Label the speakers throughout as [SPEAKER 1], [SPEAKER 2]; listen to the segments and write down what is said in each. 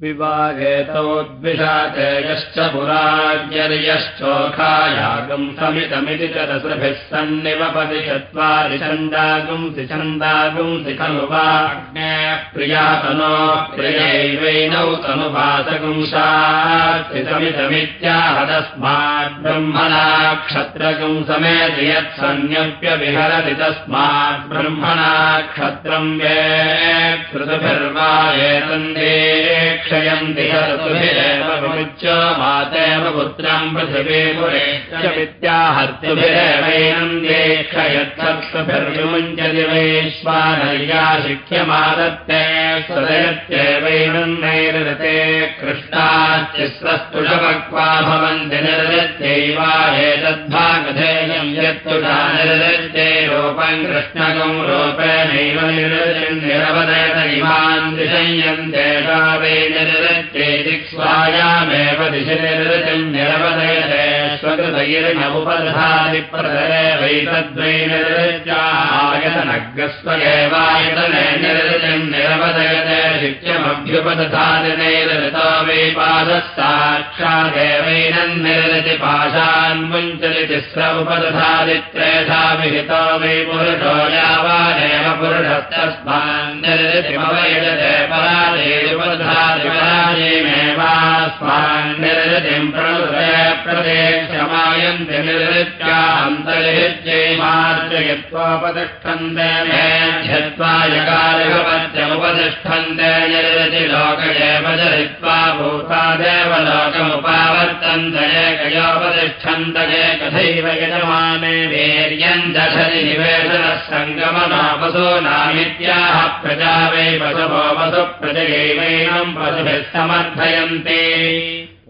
[SPEAKER 1] विवाहेतोद्विषातेजश्च पुराज्यर्यश्चोखायागम् समितमिति च रसृभिः सन्निवपति चत्वारि छन्दागुंसि छन्दागुंसि खलु वाग्ने प्रियातनो प्रियैवैनौ तनुभासगुंसामितमित्याहतस्मात् ब्रह्मणा क्षत्रगुं समेति यत्सन्न्यप्यविहरति तस्मात् ब्रह्मणा क्षत्रम् वे कृतभिर्वा एतन्दे मातेव पुत्रम् पृथिवीपुरे वित्याहर्तुभिरेवैनन्दे क्षयच्छत्सुभिर्विमुञ्चति वैश्वानर्या शिक्ष्यमादत्ते सदयत्यैवैनन्दैरते कृष्णाच्चिस्रस्तुषपक्वा भवन्ति निर्दत्यैवा एतद्भागधेयम् यत्तुषा निर्दत्ते रूपम् रूपेणैव निर्दयन् निरवदयत इमान् दिशयन्ते वै निर्दत्ते दिक्स्वायामेव दिशि निर्दयन् निरवदयते। स्वकृतैर्नमुपदधादिप्रदये वैतद्वै निर्दत्यायतनग्रस्वयेवायतने निर्दयन् निरवदयते। शिक्ष्यमभ्युपदधादिनैर्ऋतो वै पादः साक्षादेवैनन् निर्दति पाशान् मुञ्चति तिस्र उपदधादित्रेधा विहितो वै पुरुषो पराजेपदधादिपराजेमेवास्मान् निर्दतिम् प्रणुदय प्रदेशमायन्ति निर्दत्यान्तरिहित्यै मार्जयत्वोपतिष्ठन्ते मेध्यत्वा यकारिभवत्यमुपतिष्ठन्ते निर्दति लोक एव जरित्वा भूतादेव लोकमुपावर्तन्त एकयोपतिष्ठन्त एकथैव यजमाने वीर्यम् दशति निवेशनः सङ्गमनापसो नामित्याह प्रजा वै पशवो वसु प्रजयैवैनम् पशुभिः समर्थयन्ति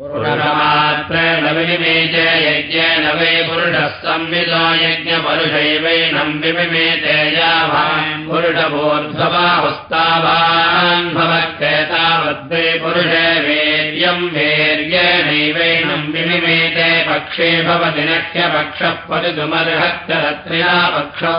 [SPEAKER 1] पुरुषमात्रेण विमिमेते यज्ञेन वै पुरुषः संविदो यज्ञपरुषैवैनम् विमिमेते यावान् पुरुषभूर्ध्वबाहुस्तावान् भवक्रेतावद्वै पुरुषे वीर्यम् वीर्येणैवैनम् विमिमेते पक्षे पतितुमर्हत्यरत्रिया पक्षो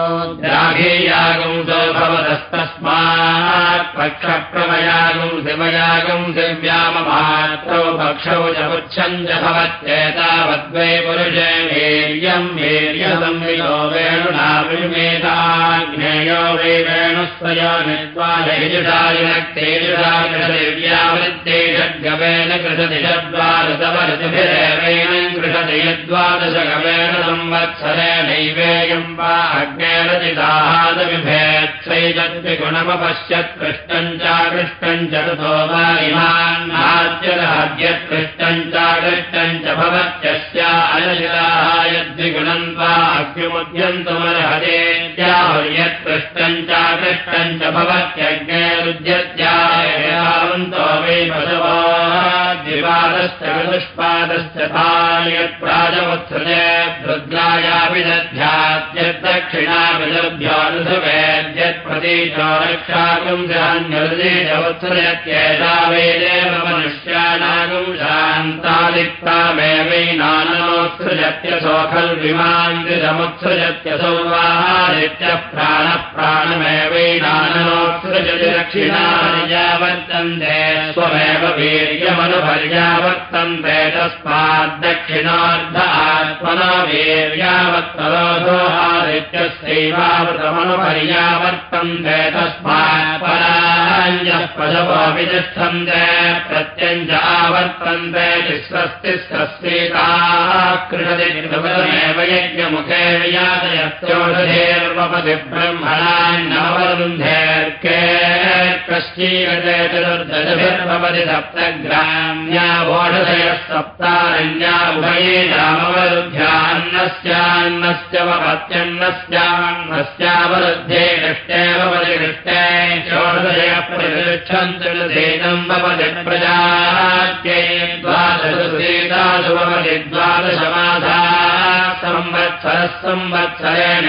[SPEAKER 1] च पुच्छम् च भवत्येतावद्वै पुरुषे वीर्यम् वीर्यसंविदो वेणुना विमेताग्नेयो वै वेणुस्वयो निर्द्वादयजुषायुनक्तेजुषाकृषदिव्यावृत्ते षड्गवेन कृषति षड्वादशवऋतुभिरेवैनं कृषति यद्वादशगवेन संवत्सरेणैवेयम् वा अग्नेरचिदाहादविभेत्सैतद्विगुणमपश्यत् कृष्णम् चाकृष्टम् च ततो वा इमान्नाद्यदहाद्यत्कृष्टम् चाकृष्टम् च वै पशवो द्विपादश्च चतुष्पादश्च यत्प्राजमुत्सृजे रुद्रायापि दध्याद्यद्दक्षिणाभिदभ्यानुसुवेद्यत्प्रतीचो रक्षागुंशान्यरुदेशमुत्सृजत्येषा वेदेव मनुष्याणागुं शान्तादिक्तामेवैनानमोत्सृजत्यसो खल्विमान्दिसमुत्सृजत्यसौ वाहादित्यः प्राणः प्राणमेवैनानमोत्सृजति दक्षिणार्यावर्तन्ते स्वमेव वीर्यावत्तरोधो आदित्यस्यैवावृतमनुपर्यावर्तन्ते तस्मात् पराञ्जः पशवोऽपि तिष्ठन्ते प्रत्यञ्च आवर्तन्ते तिस्रस्तिस्रस्येताः कृषति कृतमेव यज्ञमुखे यातयत्योषधेर्वपति ब्रह्मणान्नवरुन्धेर्के वोषधयः सप्तारण्या उभये नामवरुध्यान्नस्यान्नश्च वपत्यन्नस्यान्नस्यावरुध्ये दृष्टेव परिदृष्टे षोडशयः प्रतिष्ठन्तम् भवति प्रजात्यै द्वादशेतासु भवति द्वादशमासा संवत्सरः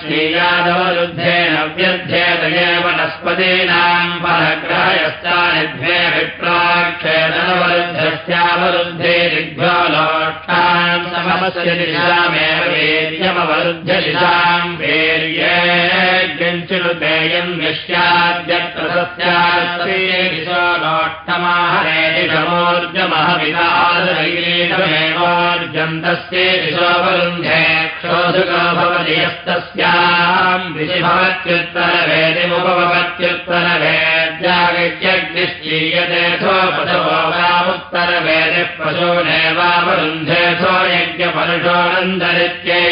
[SPEAKER 1] श्रीयादवरुद्धेन व्यध्येत एव वनस्पतीनाम् परग्रहयश्चानिद्वे विप्राक्षेदनवरुद्धस्यावरुद्धे दिग्भ्योलोष्टान् समस्य दिशामेव वीर्यमवरुध्य दिशाम् वीर्येऽग्निम् किञ्चिनुपेयम् यस्याद्यत्र सस्यात्तमाहरे दिशोपरुन्धे क्षोधुको भवति भवत्युत्तरवेदिमुपभवत्युत्तरवेद्याग्निश्चीयते सो पशवो वामुत्तरवेदिः सो यज्ञपरुषोऽनन्दरित्यै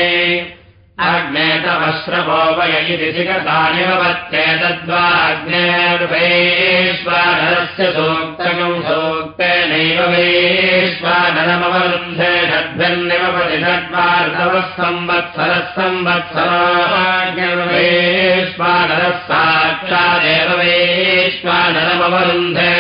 [SPEAKER 1] इति सिकतानिवत्तेतद्वाग्नेर्वेश्वानरस्य सूक्तकम् सूक्तेनैव वेश्वानरमवरुन्धे षड्भिर्निवपति षड्वार्धवः संवत्सरः संवत्सरोश्वानरः साक्षादेव वेश्वानरमवरुन्धे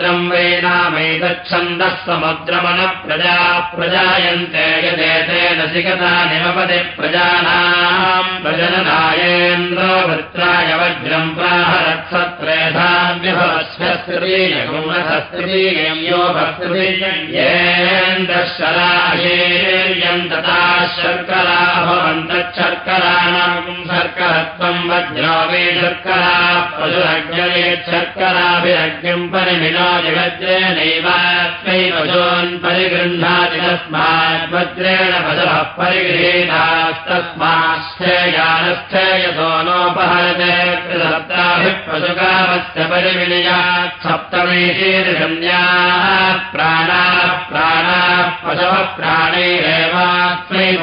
[SPEAKER 1] समुद्रम् वेनामैतच्छन्दः समुद्रमनः प्रजा प्रजायन्ते यदेतेन सिकतानिवपति प्रजानाम् प्रजननायेन्द्रवृत्राय वज्रम् प्राहरत्सत्रेधाव्यभवस्वस्त्रीयगुणसस्त्रीयम् यो तथा शर्करा भवन्तच्छर्कराणाम् शर्करत्वम् वज्रो वे शर्करा पशुरज्ञयेच्छर्कराभिरज्ञम् पशवः परिगृहीतास्तस्मात् स्थेयानस्थेयसो नोपहरते सप्ताभिः पशुकामस्य परिविनयात् सप्तमे शीर्षन्याः प्राणाः प्राणाः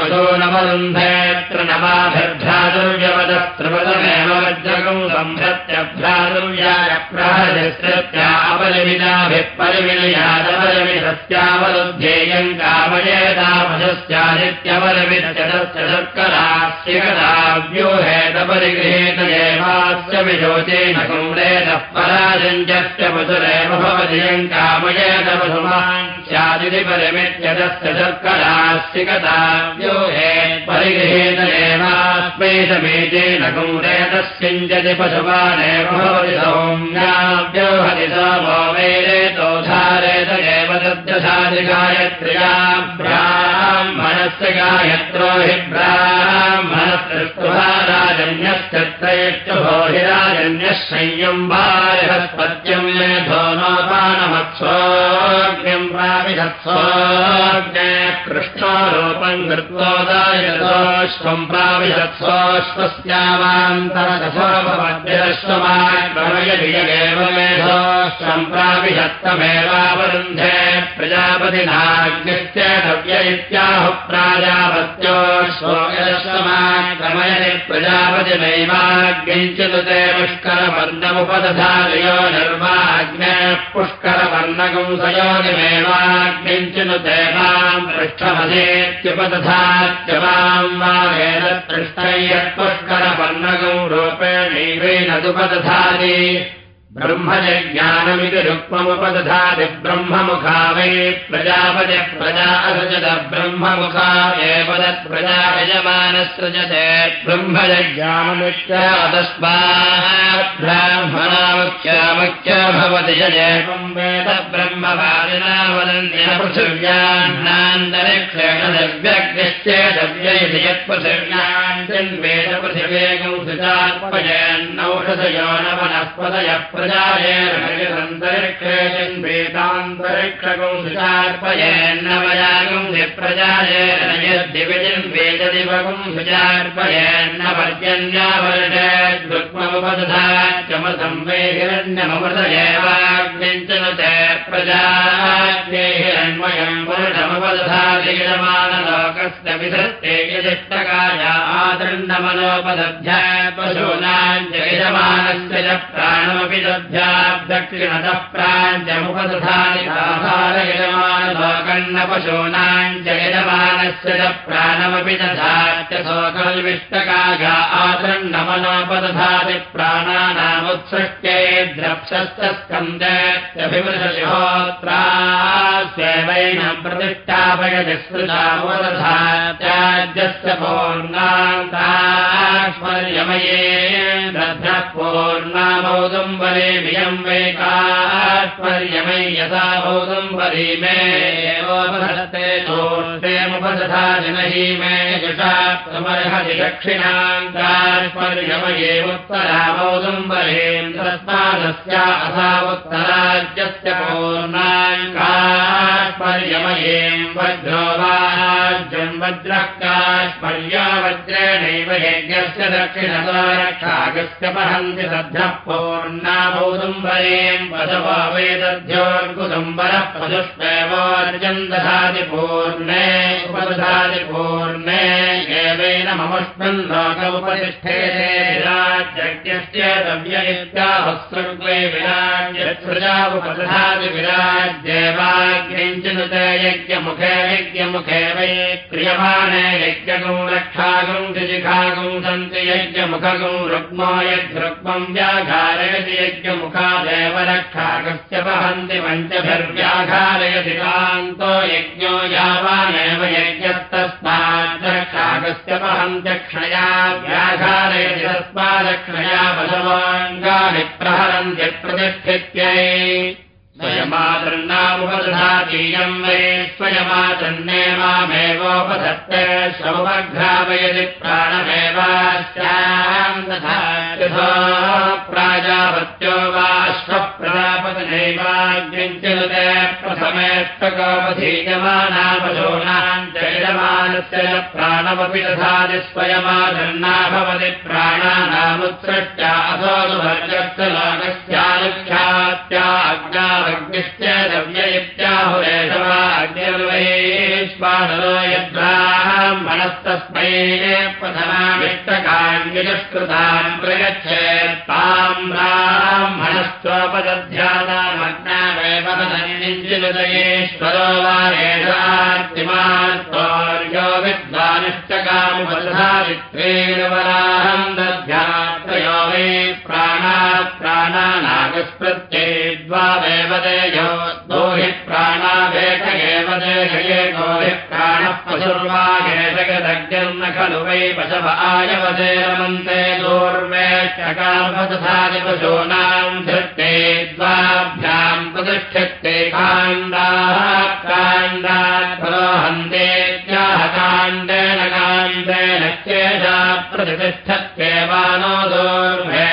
[SPEAKER 1] पशो नवरुन्धेऽत्र नवाभिर्भ्रातुर्यवदस्त्रिपदमेव वज्रकम् सम्भ्रत्यभ्रातव्याय प्राहजस्तृत्यावलविनाभिः परिविणयादवलविधस्यावलुध्येयम् कामयेदामधस्यादित्यवलविदशदश्चदत्कराश्चिकदाव्यूहेतपरिगृहेत एवास्य विशोचेन संरेणः पराजञ्जश्च वसुरेव भवदियम् कामयेत वसुमान् भवति वेरेतोधारेत एव ब्राह्मणस्य गायत्रो हि भोहिराजन्यः संयम् बालहस्पत्यम् मे धोनोपानमत्सोऽग्निम् प्राविशत्सोऽग्ने कृष्णारूपम् कृत्वोदायतोऽश्वम् प्राविशत्सोऽश्वस्यावान्तरदशोभवद्यश्वमाक्रमयति यगेव मेधोऽश्वम् प्राविशत्तमेवावरुन्धे प्रजापतिनाग्निश्च दव्य इत्याहुः प्राजापत्योश्वमाक्रमयति प्रजापतिनैवाग्निञ्चिदुते पुष्करवर्णमुपदधारयो निर्वाग्ने पुष्करवर्णकंसयोनिमेवाग्निञ्चिनुते माम् पृष्ठमधेत्युपदधात्य माम् वा वेदपृष्ठयः रूपेणैवेनदुपदधाति ब्रह्मजज्ञानमिति रुक्ममुपदधाति ब्रह्ममुखा वै प्रजापति प्रजा असृजत ब्रह्ममुखा एव तत् प्रजा यजमानसृजते ब्रह्मजज्ञानमित्यस्मात् ब्राह्मणामुख्यामुख्य भवति यजेकम् वेद ब्रह्मवादिना वदन्ति पृथिव्यान्नान्तरिक्षेण दव्यग्निश्चेदव्ययति यत्पृथिव्यान् वेद पृथिवेगं सुचार्पयन्नौषधयो न प्रजायेरन्तरिक्षेयन् वेदान्तरिक्षकं सुचार्पयेन्नवयागं प्रजायेन यद्दिविजन् वेददिवगं सुचार्पयेन्न पर्जन्यावर्षे दुक्ममुपदधात्यमृतं वे हिरण्यमृत एवाग्निञ्चनुते प्रजाग्नेहिरण्मयं वर्षमुपदधादियमानलोकस्य विधत्ते यदिष्टकाय आदण्डमनोपदध्याय पशूनाञ्च यजमानस्य च प्राणमपि दध्याब्दक्षिणतः प्राञ्चमुपदधानिधारयजमानलोकन्नपशूनाञ्च यजमानस्य च प्राणमपि दधात्य सोकल्विष्टकाय आदण्डमनोपदधाति प्राणानामुत्सृष्ट्ये स्कन्दत्यभिमृशशिहोत्रास्यैवैन प्रतिष्ठापयति स्मृतामुपदधात्याज्यस्य पौर्णान्तास्मर्यमये दध्यः पूर्णामौदुम्बरे वेमियम् वैकात्पर्यमय्यसा भौतम् परीमे एवोपधत्ते दोषेमुपदधानही मे जुषात्मर्हति दक्षिणाङ्गात्पर्यमये उत्तरा भौतम् परेम् तस्मादस्या असा उत्तराज्यस्य पूर्णाङ्गात्पर्यमयेम् वज्रो वाज्यम् वज्रः कात्पर्या वज्रेणैव यज्ञस्य दक्षिणतो रक्षागस्य वहन्ति सद्भः पूर्णा पूर्णामौदुम्बरेम् पशवो वेदध्योर्गुदुम्बरः पशुष्वेवोर्जम् दधाति पूर्णे उपदधाति पूर्णे उपतिष्ठेते विराज्यज्ञस्य दव्य इत्याहस्रग्वे विराज्यसृजा उपदधाति विराज्येवाग्निञ्चिनुते यज्ञमुखे यज्ञमुखे वै क्रियमाणे यज्ञगुं रक्षागुं दिजिखागुं सन्ति यज्ञमुखगुं रुक्मो यद्रुक्मम् व्याघारयति यज्ञमुखादेव रक्षागस्य वहन्ति पञ्चभिर्व्याघारयति कान्तो यज्ञो यावानेव यज्ञस्तस्मात् रक्षागस्य वहन्त्यक्षया व्याघारयति तस्मादक्षया बलवाङ्गानि प्रहरन्ति प्रतिष्ठित्यै। स्वयमातृन्नामुपदधातीयम् वै स्वयमातृन्ने मामेवोपधत्ते श्रवघ्रापयति प्राणमेवास्याम् तथा प्राजापत्यो वा श्वप्रजापतिनैवाग्निञ्चनुते प्रथमेष्टकोपधीयमानापशोनाम् चैरमानस्य प्राणमपि दधाति स्वयमातृन्ना भवति प्राणानामुत्सृष्ट्या असोऽनुभर्गस्य लोकस्यानुख्यात्या अग्ना ्निश्च द्रव्य इत्याहुरेशवाग्निर्वैष्पाणो यद्ब्राह्मणस्तस्मै प्रथमाविष्टकान्यजुष्कृताम् प्रयच्छेत् ताम् ब्राह्मणस्त्वपदध्यानामग्नामेव निञ्जिनुदयेश्वरो वा एषार्तिमार्यो विद्वानिष्टकामुपदधारित्वेन वराहम् दध्यात्रयो प्राणा प्राणानागस्पृत्ये द्वावेव देयो दोहि प्राणावेक एव देहये गोहि प्राणः पशुर्वागेशगदग्निर्न खलु वै पशव आयवदे रमन्ते दूर्वेक्षकामदधाति पशूनाम् धृत्ते द्वाभ्याम् प्रतिष्ठित्ते काण्डाः काण्डात् फलोहन्तेत्याह काण्डेन काण्डेन चेषा प्रतिष्ठत्येवानो दूर्भे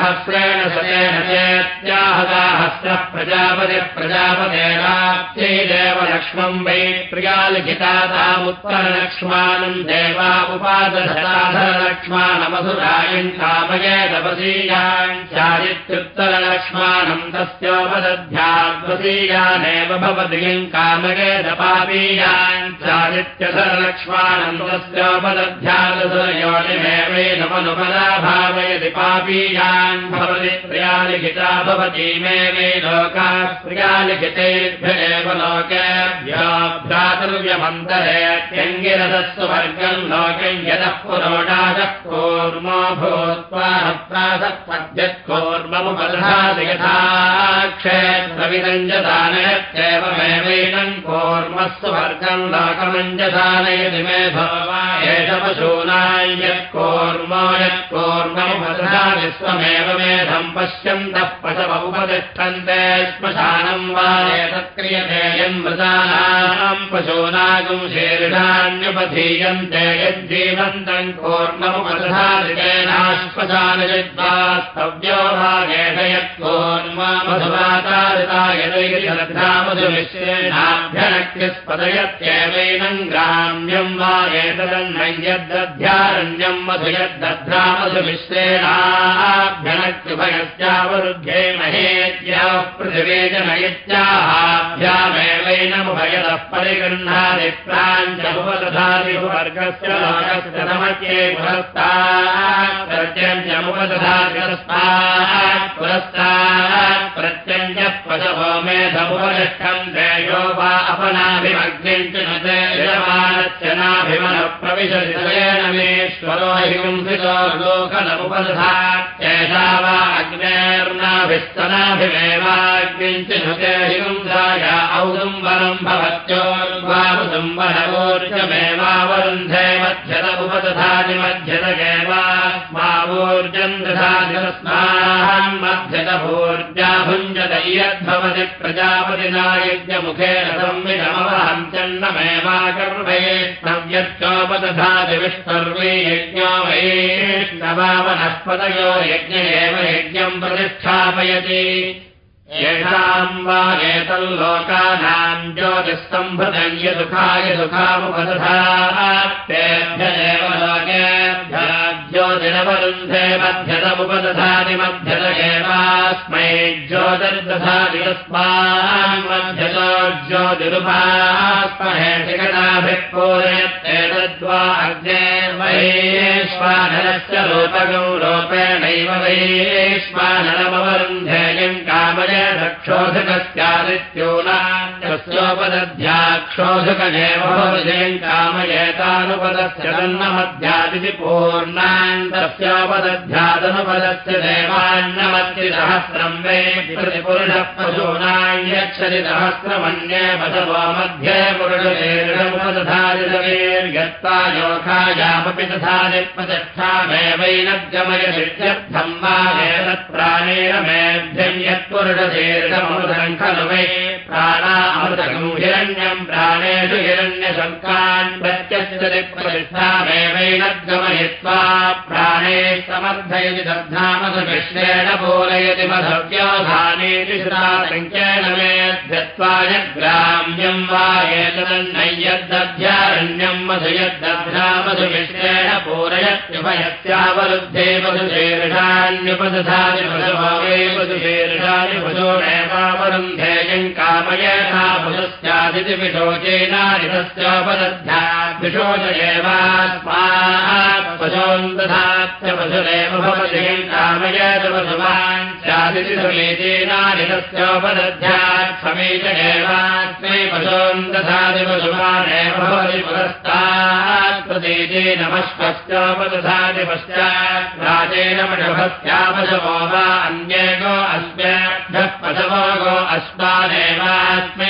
[SPEAKER 1] प्रदनसहस्रेण सतेन चेत्याहदाहस्रः प्रजापतिः प्रजापतेराप्त्यैदेव लक्ष्मम् वै प्रियालिखिता तामुत्तरलक्ष्माणम् देवा उपादधराधरलक्ष्माणमधुरायम् कामये तपसीयाम् चारित्युत्तरलक्ष्माणम् तस्योपदध्याद्वसीयानेव भवति किम् कामये तपापीयाम् चारित्यधरलक्ष्माणम् तस्योपदध्यादयोनिमेवैनमनुपदा भावयति पापीयान् भवति प्रियालिखिता भवति मे वै लोकाः प्रियालिखितेभ्य एव लोकेभ्यो भ्रातृव्यमन्तरेत्यङ्गिरसस्व वर्गम् लोकम् यतः पुरोडाशः कूर्मो भूत्वा प्रासत्पद्यत्कूर्ममुपदधाति यथा क्षेत्रविरञ्जदानयत्येवमेवैनम् कूर्मस्व वर्गम् लोकमञ्जदानयति मे भवा एष पशूनायत्कूर्मो यत्कूर्ममुपदधाति मेधम् पश्यन्तः पशव उपतिष्ठन्ते श्मशानम् वा एतत्क्रियते यन्मृतानाम् पशूनागुम् शीर्षान्युपधीयन्ते यज्जीवन्तम् कूर्ममुपदधादितेनाश्मशानयद्वास्तव्यो भागेश यत्कूर्ममधुवातारिता यदैर्यश्रेणाभ्यनक्यस्पदयत्येवैनम् ग्राम्यम् वा एतदन्नय्यद्दध्यारण्यम् मधु यद्दध्रामधुमिश्रेणाभ्यनक्युभयस्यावरुध्ये महेत्याः पृथिवे जनयत्याहाभ्यामेवैनमुभयतः परिगृह्णाति प्राञ्चमुपदधाति वर्गस्य लोकस्य नमत्ये पुरस्तात् प्रत्यञ्चमुपदधाति तस्मात् पुरस्तात् प्रत्यञ्चः पशवो मेधमुपतिष्ठम् देयो वा अपनाभिमग्निम् च न ते यजमानस्य नाभिमनः प्रविशति तयेन मेश्वरो हिंसितो लोकनमुपदधात् एषा वा अग्नेर्नाभिस्तनाभिमेवाग्निम् च न ते हिंसाय औदुम्बरम् भवत्योर्वामुदुम्बरवोर्जमेवावरुन्धे मध्यत उपदधाति मध्यत एव ऊर्जम् दधातिरस्मान् मध्यतभूर्जा भुञ्जत इयद्भवति प्रजापतिना यज्ञमुखेन संविधमवहम् चन्नमेवाकर्मयेष्णव्यच्चोपदधाति विष्णर्वे यज्ञो वैष्णवावनस्पतयो यज्ञ एव यज्ञम् प्रतिष्ठापयति येषाम् वा एतल्लोकानाम् ज्योतिस्तम्भृतम् यदुखाय सुखामुपदधाभ्य एव लोकेभ्य ज्योतिरवरुन्धे मध्यतमुपदधाति मध्यत एवास्मै ज्योतिर्दधाति तस्मान् ज्योतिरुपास्महे पूरयत्येतद्वा अग्ने वैश्वानरस्य रूपकौ रूपेणैव वैश्वानरमवरुन्धेयम् कामय क्षोधकस्यादित्योनास्योपदध्याक्षोधकमेव भवजयम् कामयेतानुपदस्य तन्नमध्यादिति पूर्णान्तस्योपदध्यादनुपदस्य देवान्नमत्रिसहस्रम् वे प्रतिपुरुषः पशूनाम् यच्छति सहस्रमन्ये पशवो मध्ये पुरुषेरुपदधादितवेर्यत्ता योखायामपि तथादि प्रतिष्ठामेवैनद्गमयसित्यर्थम् वा एतत्प्राणेन मेभ्यम् यत्पुरुष ीर्षमृतम् खलु वै प्राणा अमृतकम् हिरण्यम् प्राणेषु हिरण्यशङ्कान् प्रत्यक्षति प्रतिष्ठामेवैनद्गमयित्वा प्राणे समर्थयति दध्नामसु कृष्णेन बोलयति मधव्योधानेति श्रासङ्ख्येन मेध्यत्वाय ग्राम्यम् वा एतदन्नय्यद्दध्यारण्यम् मधु यद्दध्नामसु कृष्णेन पूरयत्युभयस्यावरुद्धे मधुशेर्षान्युपदधानि पशवो वे मधुशेर्षानि पशोणेवावरुन्धेयम् कामयथा पुरुस्यादिति विशोचेनादितस्योपदध्या विशोच एवास्मात् पशोन्दधात्य एवास्मै पशोन्दधाति पशुमानेव भवति पुरस्तात् नमस्पस्योपदधाति पश्चात् राजेन पशुभस्यापशवो वा अन्येको अस्म्याभ्यः पशवो गो अस्मादेवास्मै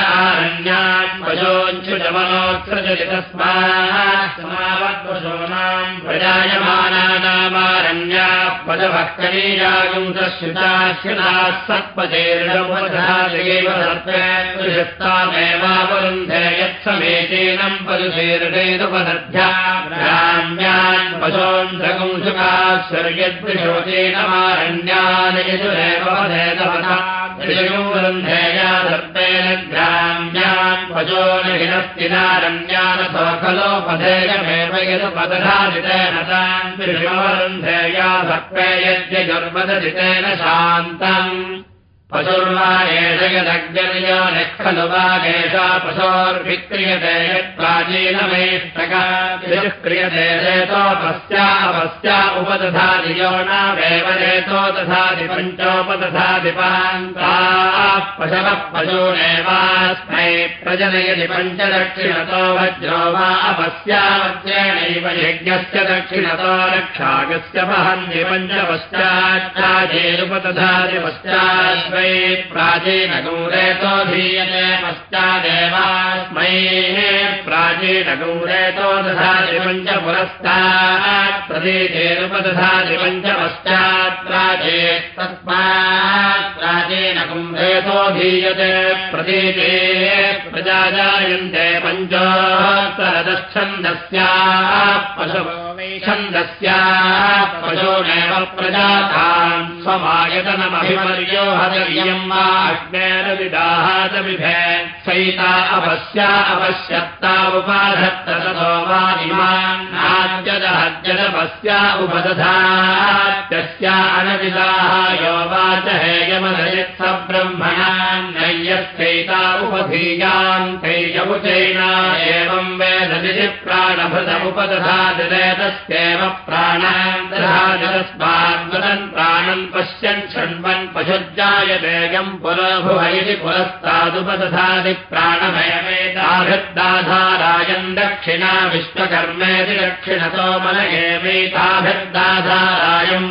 [SPEAKER 1] आरण्यान् पशोञ्चुजमनोत्सृजति तस्मात् समावत्पशूनाम् प्रजायमानानामारण्याः पशवः कनीयागुंसश्रुताश्रुताः सत्पतेर्णमुपधादेव सर्पेत्तामेवावरुन्धे यत्समेतेनम् पशुशेरुषेदुपदध्या ग्राम्यान् पशोन्ध्रगुंसुकाश्वर्यद्विशोचेन मारण्यान् यजुरेव वधेतवथा वरुन्धेया सर्पेण ग्राम्यान् पशोनहिनस्तिनारण्यानथो खलो पधेयमेव यदुपदधादितेन तान् वरुन्धेया सर्पे यज्ञजुर्वदधितेन शान्तम् पशुर्वा एष यदग्नियो निः खलु वा एषा पशोर्विक्रियते यत्प्राचीनमेष्टकाभिः क्रियते रेतोपस्या अपस्या उपदधाति यो नावेव रेतो दधाति पञ्चोपदधातिपान्ताः पशवः पशूनेवास्मै प्रजनयति पञ्चदक्षिणतो वज्रो वा अपस्यावज्रेणैव यज्ञस्य दक्षिणतो रक्षागस्य वहन्ति पञ्चपश्चाच्चाजेरुपदधाति पश्चात् प्राचीनगौरेतो धीयते पश्चादेवास्मै प्राचीनगौरेतो दधाति पञ्चपुरस्तात् प्रदेशेरुपदधाति पञ्चपश्चात् प्राचेत्तस्मात् प्राचीनकुम्भेतो धीयते प्रदेशे प्रजा जायन्ते पञ्चोत्तरदच्छन्दस्याः पशवो छन्दस्याः पशोनेव प्रजातान् सैता अपस्या अपश्यत्ता उपाधत्त ततो वा इमान्नाद्यदहद्यदपस्या उपदधात्यस्या अनविदाः यो वाच हेयमदयत्स ब्रह्मणान्। नय्यस्यैता उपधीयान्। तैयमुचैना एवम् वेददिति प्राणभृतमुपदधादिरेतस्यैव प्राणान् दधादितस्माद्वदन् प्राणम् पश्यन् शृण्वन् इति पुरस्तादुपदधाति प्राणमयमेताभिर्दाधारायम् दक्षिणा विश्वकर्मेति दक्षिणतो मन एवेताभिर्दाधारायम्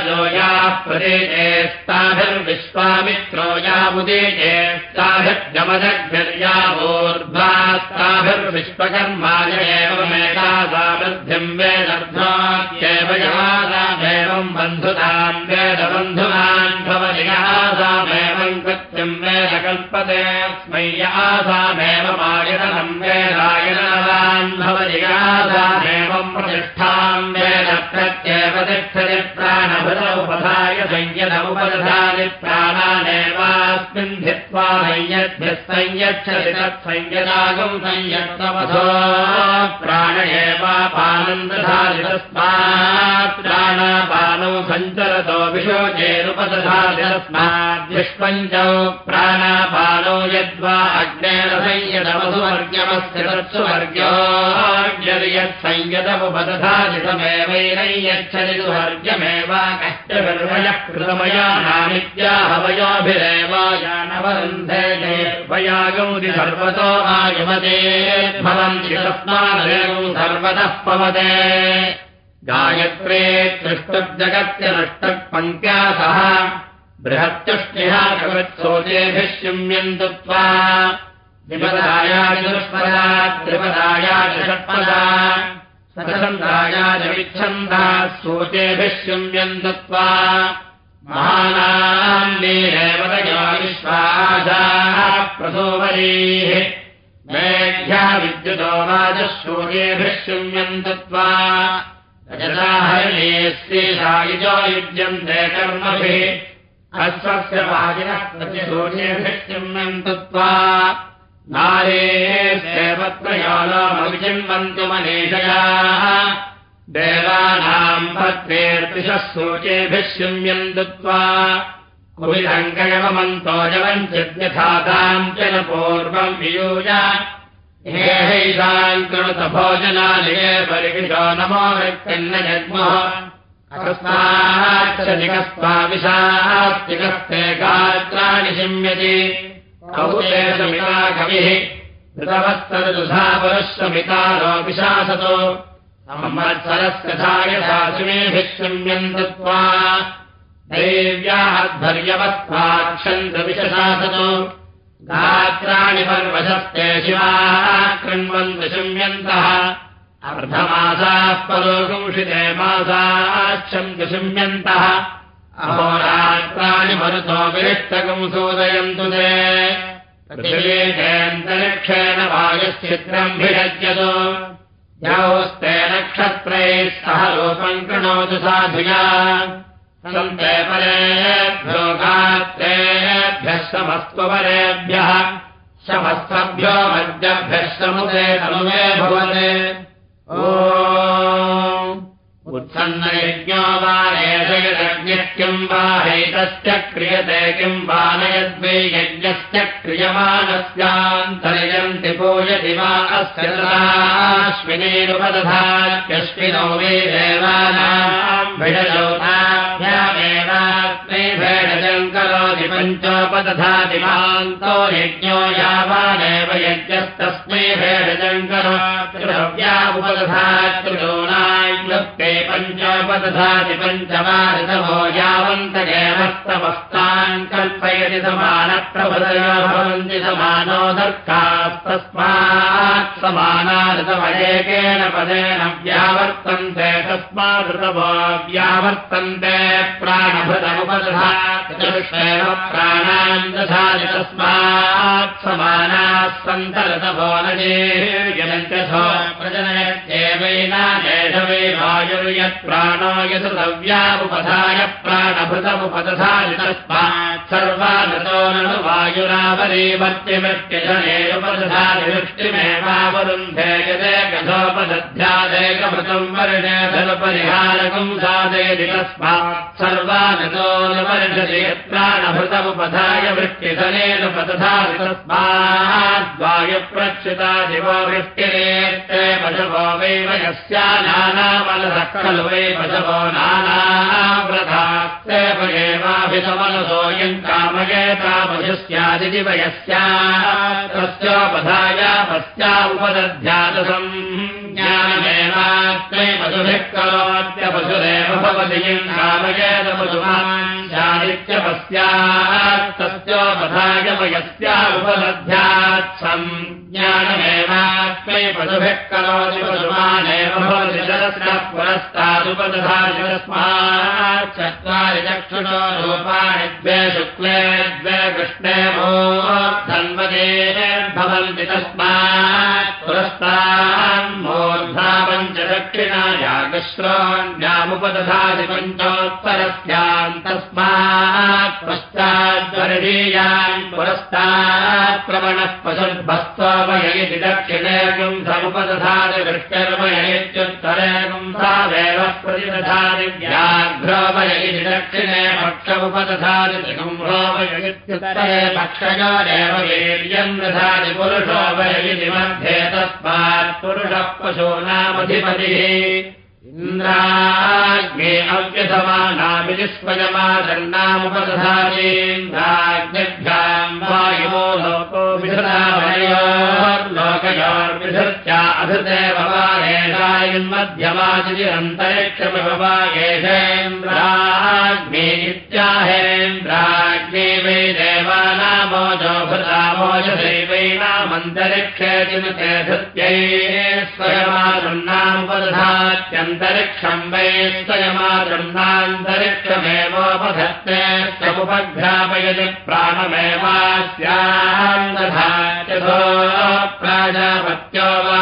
[SPEAKER 1] याः प्रदेशेस्ताभिर्विश्वामित्रो यामुदेशेस्ताभिर्गमदग्निर्यावोर्ध्वास्ताभिर्विश्वकर्माय एवमेका वृद्धिम् वेदर्ध्वात्येव यासामेवम् बन्धुताम् वेदबन्धुमान् भवति यासामेवम् कृत्यम् वेद कल्पते स्मै यासामेव मायनम् वेदायनवान् भवति यासामेवम् प्रतिष्ठाम् वेद प्रत्येव तिष्ठति प्राणभृतमुपधाय संयतमुपदधानि प्राणानेवास्मिन् धित्वा एवापानन्दधाति तस्मात् प्राणापानौ सञ्चरतो विशोचेरुपदधाति तस्माद्विष्पञ्चौ यद्वा तमेवैनैयच्छति सुवर्ग्यमेव कष्टविर्वयः कृतमया नामित्या हवयोभिरेव यानवरुन्धे वयागौरि सर्वतो आयुमते भवन्ति तस्मादेवौ सर्वतः पवते। गायत्रे त्रिष्टुजगत्यनुष्टः पङ्क्त्या सह बृहत्युष्टिः जगत्सोचेभिः शुम्यन्तु त्वा द्विपदाया चतुष्पदा त्रिपदाया च षट्पदा। सचन्दाया च विच्छन्दा सोचेभिः शुम्यन्तु त्वा महानान्येव विश्वासाः प्रसोवरीः। मेघ्या विद्युतो वाचः सूर्येभिः शून्यन्तु त्वा हरिणेस्येषायुजो युज्यन्ते कर्मभिः अश्वस्य वाजिनः प्रतिसूर्येभिः शून्यन्तु त्वा नारेस्येवत्रयालामविचिन्वन्तु मनीषयाः देवानाम् पत्रेर्तिशः सूचेभिः शून्यन्तु त्वा कुविदङ्कयवमन्तो जवञ्चिद्यथाताम् च न पूर्वम् वियूय हे हैषाम् कृणुत भोजनालये परिविशो नमो वृत्तिन्न जग्मः अकस्माच्चनिकस्त्वाविशास्तिकस्ते गात्राणि शिम्यति। समिता कविः ऋतवस्तरदुधा पुरश्रमितारो विशासतो संवत्सरस्य धायशासुमेभिः शम्यन्तु त्वा दैव्याहद्भर्यवत्त्वाक्षन्द्रविशशासतो गात्राणि पर्वशस्ते शिवाः कृण्वन्तु शम्यन्तः अर्धमासाः परोगंशिते मासाच्छन्तु शम्यन्तः अहोरात्राणि मरुतो विरिष्टकम् सोदयन्तु ते वायुश्चित्रम् भिषज्यतो यौस्ते नक्षत्रैः सह रूपम् कृणोतु साधुया सन्ते परेभ्यो गात्रेभ्यः समस्त्वपरेभ्यः शमस्तभ्यो मद्यभ्यः समुदे तनुमे भवते उत्सन्नयज्ञो वा एषयदज्ञः किम् वा हैतस्य क्रियते किम् वा नयद्वै यज्ञस्य क्रियमाणस्यान्तर्यन्ति पूयति अस्य तदाश्विनीरुपदधात्यश्विनो वै देवानाम् करोति पञ्चोपदधाति महान्तो यज्ञो यावानेव यज्ञस्तस्मै करोत्या उपदधात्रिलोनाय पञ्चोपदधाति पञ्चमारितमो यावन्तकेवस्तमस्तान् कल्पयति समानप्रभृतयो भवन्ति समानो दर्कास्तस्मात् समानादृतमयेकेन पदेन व्यावर्तन्ते तस्मादृतवो व्यावर्तन्ते प्रजनयत्येवैनादेशवे प्राणभृतमुपदधाति तस्मात् सर्वागतो ननु वायुरावरीवर्त्यमृत्यजनेयुपदधाति वृष्टिमेवावरुन्धे यदेकथोपदध्यादेकभृतम् वर्णे धनुपरिहारकम् साधयति तस्मात् सर्वागतो न वर्षति यत्प्राणभृतमुपधाय वृष्टिधनेन पदधाति तस्मात् वायुप्रच्युता दिवो वृष्टिरेत्ते पशवो वै वयस्या नानामलसः खलु वै पशवो नानाव्रतास्ते भगेवाभितमनसोऽयम् कामयेता पशुस्यादिति वयस्या तस्योपधाया पश्चा उपदध्यातसम् किम् कामयेत पशुमान् चादित्यपस्यात् तस्योपधाय वयस्या उपदध्यात् सम् ज्ञानमेवात्मै पशुभिः करोति पशुमानेव भवति जलस्य पुरस्तादुपदधाति तस्मात् चत्वारि चक्षुषो रूपाणि द्वे शुक्ले द्वे कृष्णे मोर्धन्वदे भवन्ति तस्मात् पञ्चदक्षिणा यागश्रोण्यामुपदधाति पञ्चोत्तरस्याम् तस्मात् पश्चाद्वर्णीयान् पुरस्तात् प्रवणः पशुर्भस्त्वमय इति दक्षिणेकम् समुपदधाति वृष्टिर्मय सावेव प्रतिदधाति व्याघ्रोमय इति दक्षिणे पक्षमुपदधाति त्रिगुम्भोमय इत्युत्तरे पक्षयोरेव वीर्यम् दधाति पुरुषोमय इति मध्ये तस्मात् पुरुषः पशूनामधिपतिः। इन्द्राग्ने अव्यसमानामिति स्वयमादन्नामुपदधानीन्द्राग्निभ्याम् वायुवो लोको विधृतामयोर्लोकयोर्विधृत्या अधृते वा येषेन्द्राग्ने इत्याहेन्द्राग्ने वै देवानामोजो भृतामोजदैवैनामन्तरिक्षे चिनुते धृत्यै स्वयमादन्नामुपदधात्यन्तरिक्षम् वै स्वयमादृह्णान्तरिक्षमेवोपधत्ते समुपघ्रापयति प्राणमेवास्यान्दधात्यथो प्राजापत्यो वा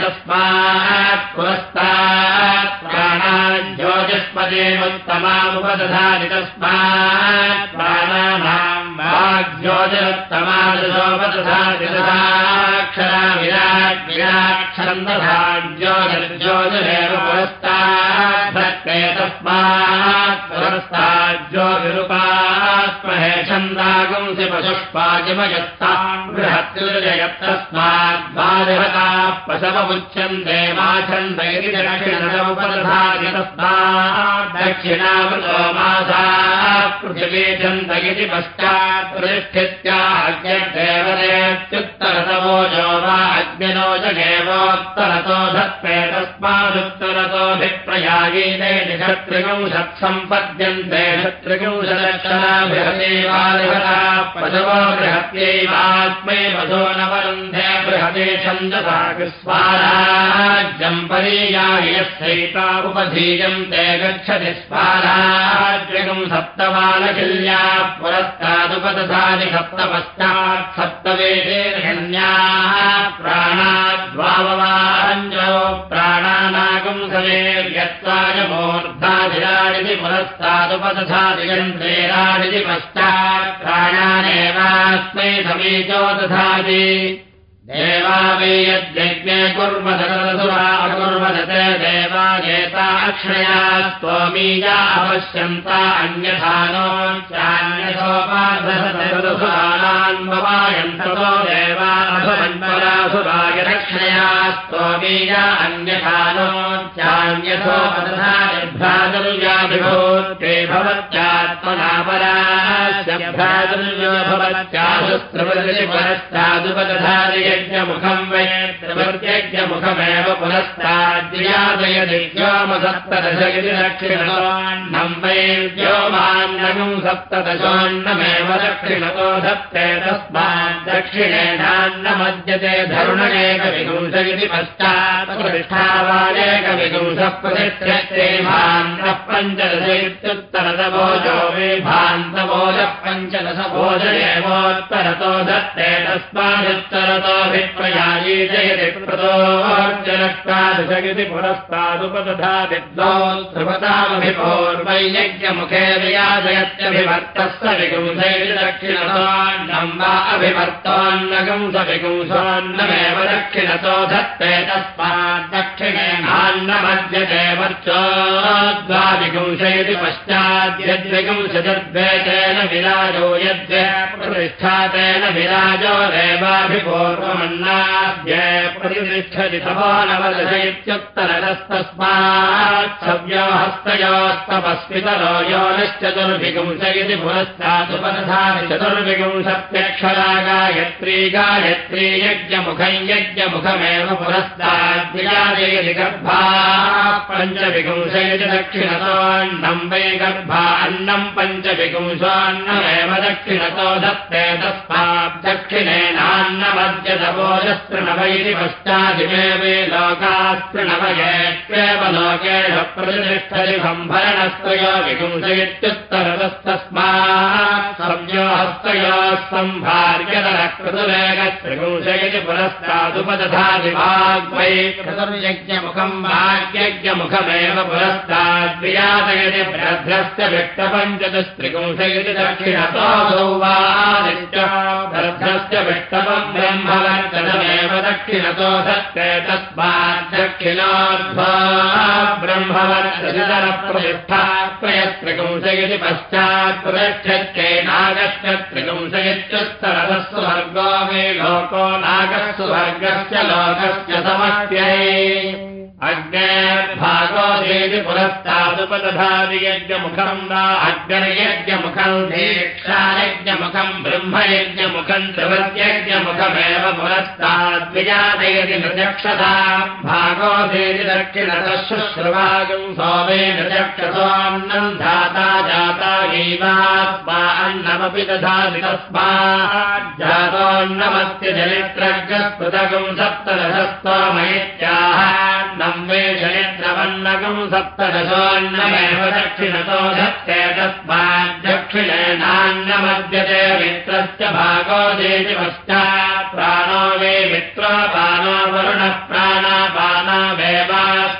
[SPEAKER 1] तस्मात् पुरस्तात् प्राणाज्योतिष्पदेवोत्तमामुपदधाति तस्मात् प्राणानाम् वाग्ज्योतिरुत्तमादशोपदधाति तथाक्षरा विराट् विराक्षरम् दधाज्योतिर्ज्योतिरेव पुरस्ताद्धत्ते तस्मात् पुरस्ताज्योतिरुपात्महे छन्दागुंसि पशुष्पाजिमयस्ताम् बृहत्युर्जयत्तस्मात् बालिहताः पशवमुच्यन्ते मा छन्द इति दक्षिणमुपदधाति तस्मात् दक्षिणामृतो मासा पृथिवी छन्द इति पश्चात् प्रतिष्ठित्याज्ञदेवदेत्युत्तरतमो जो वा अग्निनो जगेवोत्तरतो धत्ते तस्मादुत्तरतोऽभिप्रयागीते षत्रिगुंशत्सम्पद्यन्ते षत्रिगुंशदक्षराभिहदेवालिहता पशवो बृहत्यैवात्मै वधो न वरुन्धे बृहते छन्दसास्वाराज्यम् परीयायस्यैता उपधीयन्ते गच्छति स्वाराज्यगम् सप्तमालकिल्या पुरस्तादुपदधानि सप्तपश्चात् सप्तवेदेर्हण्याः प्राणाद्वाववाञ्जो प्राणानागम् समेर्यत्वाय मूर्धाधिराडिति पुरस्तादुपदधादियन्त्रेराडिति पश्चात् प्राणानेवास्मै समीचो दधाति कुर्वधरसुरा अकुर्वधते देवा एता अक्षया त्वमीया अपश्यन्ता अन्यथानो चान्यथोपायन्ततो देवाभवन्परासुराय रक्षया त्वमीया अन्यथानो भवत्यात्मनापराभ्रातुर्यो भवत्याशुस्त्रवदति परस्तादुपदधादियज्ञमुखम् वै प्रवर्त्यज्ञमुखमेव पुनस्ताद्यादय दिव्योमसप्तदश इति दक्षिणतोऽन्नम् वै व्योमान्नगम् सप्तदशोऽन्नमेव दक्षिणतो धत्ते तस्मात् दक्षिणेनान्नमद्यते धरुणेकविगुंस इति पश्चात् प्रतिष्ठावानेकविगुंसः प्रतिष्ठ्यते भान्तः पञ्चदश इत्युत्तरतभोजो वे भान्तभोजः पञ्चदश भोज एवोत्तरतो दत्ते तस्मादुत्तरतोऽभिप्रयायी जयति प्रतोर्जनष्टादशगिति पुरस्तादुपदधादिद्वौ ध्रुवतामभिपूर्वैयज्ञमुखे वियाजयत्यभिवर्तः स विगुंसैति दक्षिणतोऽन्नम् वा अभिवर्तोऽन्नगम् स विगुंसोऽन्नमेव दक्षिणतो धत्ते पश्चाद्यद्विगुंसजद्वैतेन विराजो यद्वे प्रतिष्ठातेन विराजो देवाभिपूर्वमन्नाद्य प्रतिष्ठति तपो नवदश इत्युत्तरतस्तस्मात् सव्यो हस्तयोस्तपस्मितरो योनश्चतुर्भिगुंस इति पुरस्तादुपदधानि चतुर्विगुंसत्यक्षरा गायत्री गायत्री यज्ञमुखम् यज्ञमुखमेव पुरस्ताद्विजायति गर्भा पञ्चविगुंस इति दक्षिणतोऽन्नम् वै गर्भा अन्नम् पञ्चविगुंसोऽन्नमेव दक्षिणतो दत्ते तस्मात् दक्षिणेनान्नमद्यतपोजस्तृणव इति पश्चादिमे वे लोकास्तृणवयेत्वेव लोकेष प्रतिष्ठति सम्भरणस्त्रयो विगुंस इत्युत्तरतस्तस्मात् संयो हस्तयोः सम्भार्यतरक्रतुरेकत्रिगुंस इति पुरस्तादुपदधादिवाग्वै क्रतुर्यज्ञमुखम् वाक्यज्ञमुखमेव पुरस्ताद्वियादयति भ्रभ्रश्च व्यक्तपञ्चदस्त्रिपुंसयति दक्षिणतोऽसौ वादिश्च भ्रभ्रश्च व्यक्तपम् ब्रह्मवर्तनमेव दक्षिणतो सत्ते तस्माद्दक्षिणाद्वा ब्रह्मवर्तनप्रतिष्ठा त्रयस्त्रिपुंसयति पश्चात् प्रगच्छत्येनागच्छत्रिपुंसयत्युत्तरदस्वर्गो मे लोको नागः सुवर्गस्य लोकस्य समस्यै अग्नेर्भागोदेति पुरस्तादुपदधादियज्ञमुखम् वा अग्निर्यज्ञमुखम् दीक्षायज्ञमुखम् ब्रह्मयज्ञमुखम् त्रिवत्यज्ञमुखमेव पुरस्ताद्विजादयति नृचक्षसा भागोदेति दक्षिणतः शुश्रुवागम् सोमे नृचक्षसोऽन्नम् धाता जाता गैवात्मा अन्नमपि दधाति तस्मात् जातोऽन्नमस्य चरित्रज्ञस्पृतगम् सप्तदशस्तोमयत्याः नम्बे चरित्रवन्नगम् सप्तदशोऽन्नमेव दक्षिणतो धत्ते तस्मात् दक्षिणेनान्नमद्यते मित्रस्य भागो देति पश्चात् प्राणो वे मित्रापानो वरुणः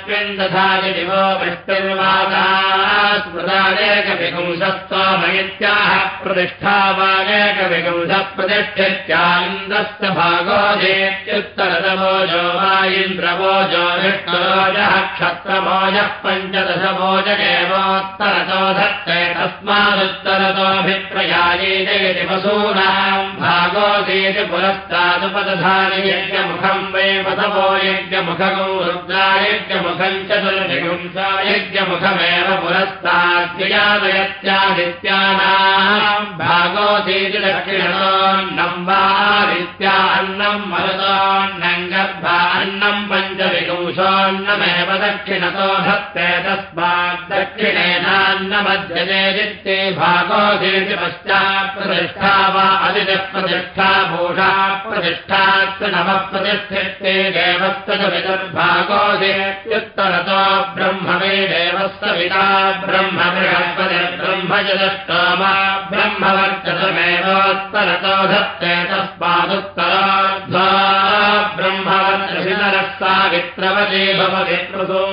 [SPEAKER 1] प्राणापानावेवास्मिन् दधाति दिवो वृष्टिर्वादास्मृतानेकविगुंसस्त्वमयित्याह प्रतिष्ठावानेकविगुंसः प्रतिष्ठित्यालिन्द्रस्य भागो देत्युत्तरतमोजो वा इन्द्रवोजो विष्णुरोजः क्षत्रमोजः पञ्चदशमोज एवोत्तरतो धत्ते तस्मादुत्तरतोऽभिप्रयायेति वसूनाम् भागोदेति पुरस्तादुपदधानि यज्ञमुखम् वै पदवो यज्ञमुखगौ रुद्रायज्ञमुखम् चतुर्भिगुंसा यज्ञमुखमेव पुरस्ताद्ययादयत्यादित्यानाम् भागोदेति दक्षिणोन्नम् वादित्या अन्नम् मरुतोन्नम् गर्भा अन्नम् पञ्चविगुंसोन्नमेव दक्षिणतो धत्ते वा भूषा प्रतिष्ठात् नवः प्रतिष्ठिते देवस्य विदर्भागोदेत्युत्तरतो ब्रह्म वे देवस्य विदा ब्रह्म बृहस्पति ब्रह्मजदष्टोमा ब्रह्मवर्चतमेवोत्तरतो धत्ते तस्मादुत्तराध्वा ब्रह्मवर्चसितरः सावित्रवती भवति प्रसो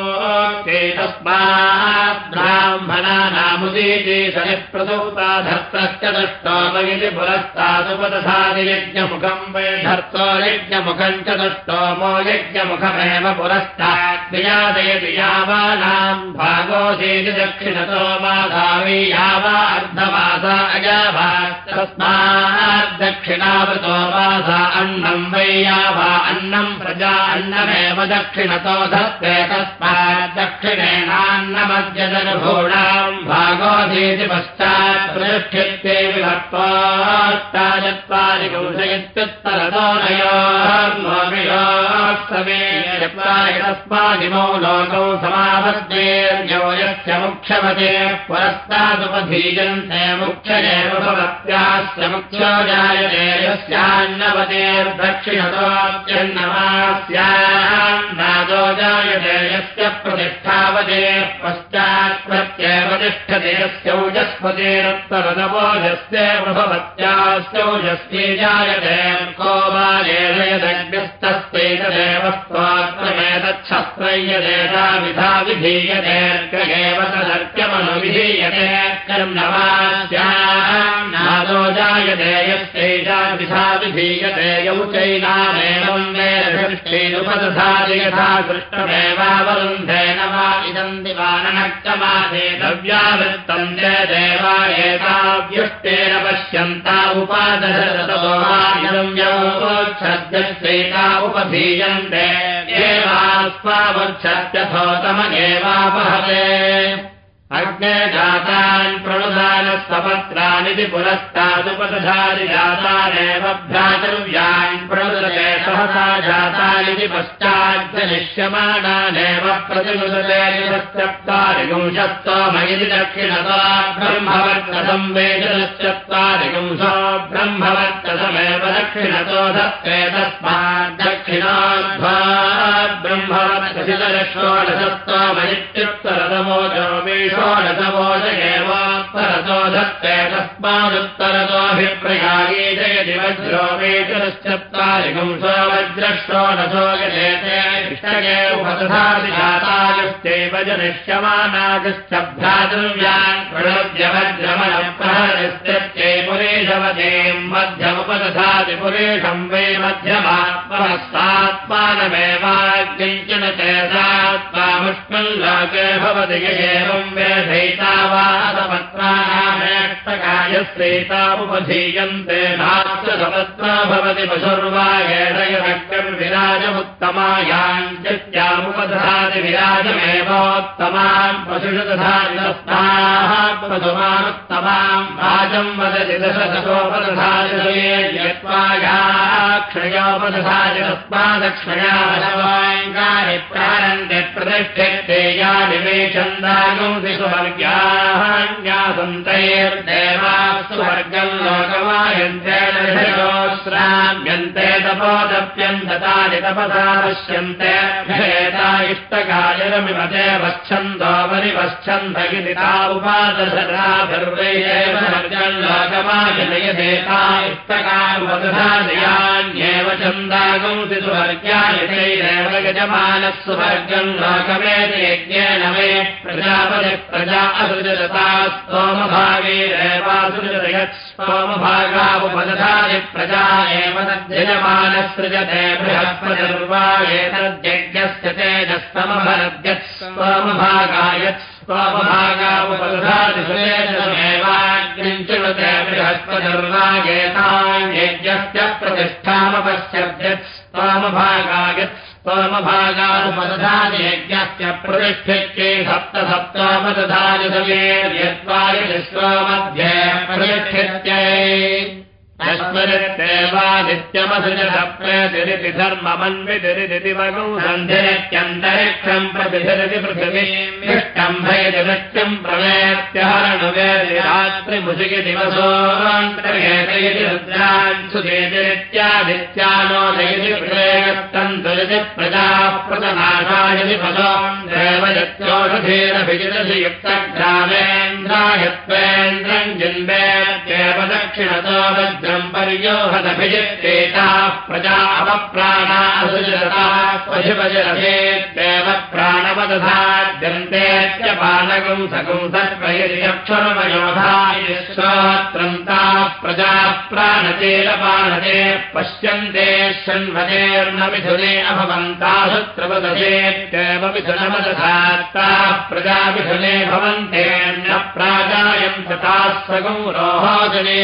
[SPEAKER 1] ते तस्मात् ब्राह्मणानाम् मुदीति सनिप्रसौता धर्तश्च दष्टोमयिति पुरस्तादुपदधादियज्ञमुखम् वै धर्तो यज्ञमुखम् च दष्टोमो यज्ञमुखमेव पुरस्तात् वियादयति यावानाम् भागोऽधीति दक्षिणतो माधावी यावा अर्धमास प्रजा अन्नमेव दक्षिणतो धत्ते तस्मात् दक्षिणेनान्नमद्यदनुभूणाम् भागोऽधीति पश्चात् प्रतिष्ठित्ते विभक्त्वाष्टाचत्वारि कंसयत्युत्तरतो नयोर्मोमियोस्तमे तस्मादिमौ लोकौ समापद्येर्यो यस्य मुख्यमते पुरस्तादुपधीयन्ते मुख्यमेव भवत्यास्य मुख्यो जायते यस्यान्नवतेर्दक्षिणतोऽप्यन्नमास्यान्नादो जायते यस्य प्रतिष्ठावते पश्चात् प्रत्येव तिष्ठते यस्यौजस्पतेरुत्तरदवोजस्येव भवत्यास्यौजस्ये जायते को वा स्वात्ममेतच्छस्त्रय्यदेता विधा विधीयते एव तदर्क्यमनुविधीयते कर्मवास्यान्नादो जायते यस्यैषा विधा विधीयते यौ चैनामेवम् वेदृष्टेनुपदधाति यथा दृष्टमेवावरुन्धेन वा इदम् दिवाननक्तमासे दव्यावृत्तम् च देवा एताव्युष्टेन पश्यन्ता योच्छद्यश्चैता उपधीयन्ते एवापहते अग्ने जातान् प्रणुदानस्तपत्रानिति पुरस्तादुपदधारि जातानेव भ्रातृव्यान् प्रणुदते सहसा जातानिति पश्चाद्यनिष्यमाणानेव प्रतिनुदते चत्वारिगुंशत्वमयिति दक्षिणता ब्रह्मवर्तसं वेदश्चत्वारिगुंसो ब्रह्मवर्तसमेव दक्षिणतो धत्ते तस्माद्दक्षिणाध्वा ब्रह्मवर्तसितषोडशत्वमयित्युत्तरतमो षोडशवोज एवोत्तरतो धत्ते तस्मादुत्तरतोऽभिप्रयागे जयति वज्रो वेतरश्चत्वारिगुंसो वज्रषोडशो यजेते इष्टगे उपदधादिघातायुस्तेव जनिष्यमानागश्च भ्रातृव्यान् प्रणोद्यवज्रमणप्रहरस्त्यै पुरेशवदेम् मध्यमुपदधाति पुरेशम् वै मध्यमात्मनस्तात्मानमेवाकिञ्चन चेतात्मामुष्मल्लोके भवति सपत्नानामेष्टकायस्यैतामुपधीयन्ते नास्यसपत्ना भवति पशुर्वागेणयरक्कर्विराजमुत्तमायाञ्चित्यामुपदधाति विराजमेवोत्तमाम् पशुषु दधाति तस्माः पशुमानुत्तमाम् राजम् वदति दशदशोपदधाति क्षयोपदधाति तस्मादक्षया भगवाङ्गानि प्रारन्ते प्रतिष्ठिते या निवेशन्दागुंसि सुवर्ग्याहन्यासन्तैर्देवास्तु वर्गम् लोकमायन्तेश्राम्यन्ते तपोदप्यन्ततानि तपसा पश्यन्ते भेता इष्टकायरमिमते वच्छन्दोपरि वच्छन्द इति ता उपादशराभिर्वैरेव वर्गम् लोकमायनयदेता इष्टकामुपदधादयान्येव छन्दागुंसि सुवर्ग्यानि तैरेव यजमानः सुवर्गम् लोकमेति यज्ञेन मे प्रजापति प्रजा असृजता स्तोमभागे देवासृजयत् स्तोमभागावुपदधानि प्रजा एव तद्यजमानसृजते बृहस्पतिर्वा एतद्यज्ञस्य तेजस्तमभरद्यत् स्तोमभागायत् ेवाग्निञ्चुते बृहस्पतिर्वागेताञ्यज्ञस्य प्रतिष्ठामपश्यद्यत् स्तोमभागायत् स्तोमभागानुपदधानि यज्ञस्य प्रतिष्ठित्ये सप्त सप्तामदधानि समेर्यत्वाय विश्वमध्ये प्रतिष्ठित्यै नित्यमसृजप्रतिरिति धर्ममन्वितिरिति वगौ सन्धिरित्यन्तरिक्षम् प्रतिधरति पृथिवीष्टम् भयति वृष्टिम् प्रवेत्यहरणुवेदि रात्रिमुषिकि दिवसोऽन्तर्हेतयति रुद्रान् सुदेतिरित्यादित्यानोदयति प्रवेयस्तन्तरिति प्रजाः प्रतनाशायति पदो देवयत्योषधीरभिजिरसि युक्तग्रामेन्द्रायत्वेन्द्रम् जिन्वेत्येव दक्षिणतो वज्रम् पर्योहदभिजित्तेताः प्रजा अवप्राणा असुजरता पशुपजरथेत्येव प्राणव उपदधाद्यन्तेत्यपानगुम् सगुंसत्वयक्षरमयोधायश्रोत्रन्ता प्रजा प्राणचेलपानते पश्यन्ते शन्वतेर्न मिथुने अभवन्तासुत्रवदधेत्येव मिथुनमदधात्ता प्रजा मिथुने भवन्तेर्न प्राजायम् तथा सगुं रोहोजने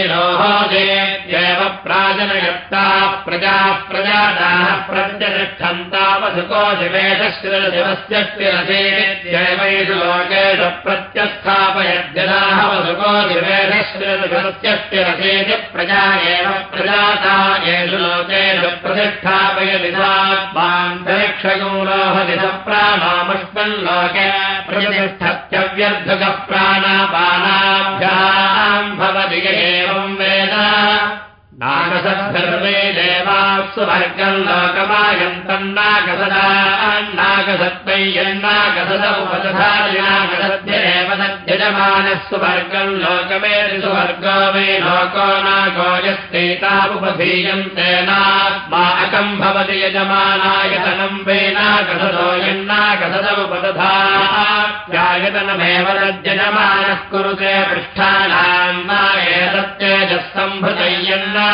[SPEAKER 1] प्राजनयत्ता प्रजा प्रजादाः प्रत्यतिष्ठन्तावधुको शिवेशश्रिरशिवस्यष्टिरथेत्येवैषु लोकेषु प्रत्यस्थापयद्यदाः वधुको शिवेशश्रिरशिवस्यष्टिरथेति प्रजा एव प्रजाता येषु लोकेषु प्रतिष्ठापयदिधात्मान्तरिक्षगौरोहदिश प्राणामुष्मल्लोके प्रतिष्ठत्यव्यर्धुकः प्राणापानाभ्याम् भवति वेद देवात्सुवर्गम् लोकमायन्तम् नागसदान्नागसत्वै यन्नागसद उपदधादिनागसद्येव सद्यजमानः सुवर्गम् लोकमेति सुवर्गो मे लोको नागो यस्तेतामुपधीयन्ते नात्माकम् भवति यजमानायतनम् वेनागसदो यन्नागसदमुपदधायतनमेव तद्यजमानः कुरुते पृष्ठानाम् वा एतत्तेजः सम्भृतयन्ना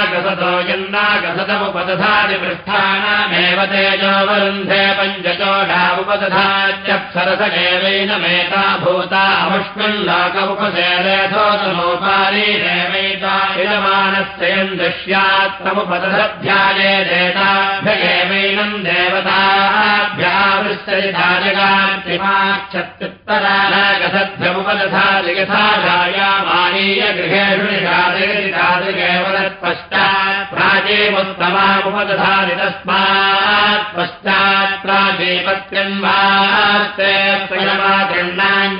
[SPEAKER 1] उपसेरेथोतमोपारीरेवैता यजमानस्य दृश्यात्तमुपदध्याये देताभ्यगेवैनम् देवताभ्याविस्तरिधाजगात्रिमाक्षत्युत्तरागसभ्यमुपदधादि यथा जायामानीय गृहेषु निषादगेवलत्पश्च प्राजेमुत्तमामुपदधानि तस्मात् पश्चात्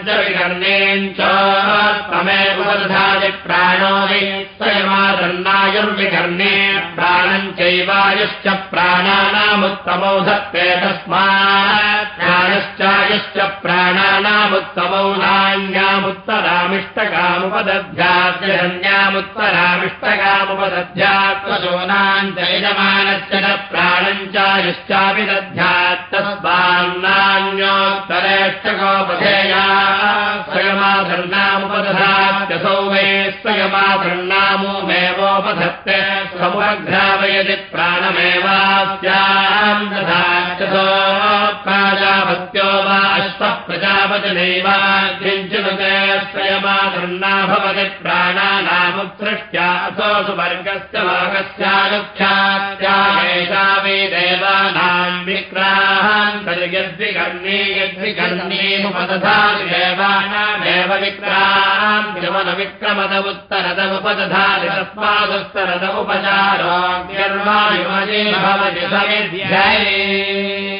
[SPEAKER 1] च विकर्णेञ्च त्वमेवदधाति प्राणो वि स्वयमादन्नायुर्विकर्णे प्राणम् चैवायुश्च प्राणानामुत्तमौ धत्ते तस्मात् प्राणश्चायुश्च प्राणानामुत्तमौ नान्यामुत्तरामिष्टकामुपदध्यात्यन्यामुत्तरामिष्टकामुपदध्यात्मशोनाम् जयजमानश्च न प्राणम् चायुश्चापि दध्यात्तस्मान्नान्योत्तरेष्टकोपधेया स्वयमाधर्णामुपदधात्यसौ वै दधात्यसो प्राजापत्यो वा अश्वः किञ्चिनुते स्वयमाधर्णा भवति प्राणानामुत्सृष्ट्या असो सुवर्गस्य लोकस्यानुख्यात्याहेषा वै देवानाम् विक्राहान्तर्यद्विकर्णी यद्विकर्णीमुपदधाति देवानामेव विक्राम् यमनविक्रमद उत्तरदमुपदधाति तस्मादुत्तरद उपचारो भवति समिध्यै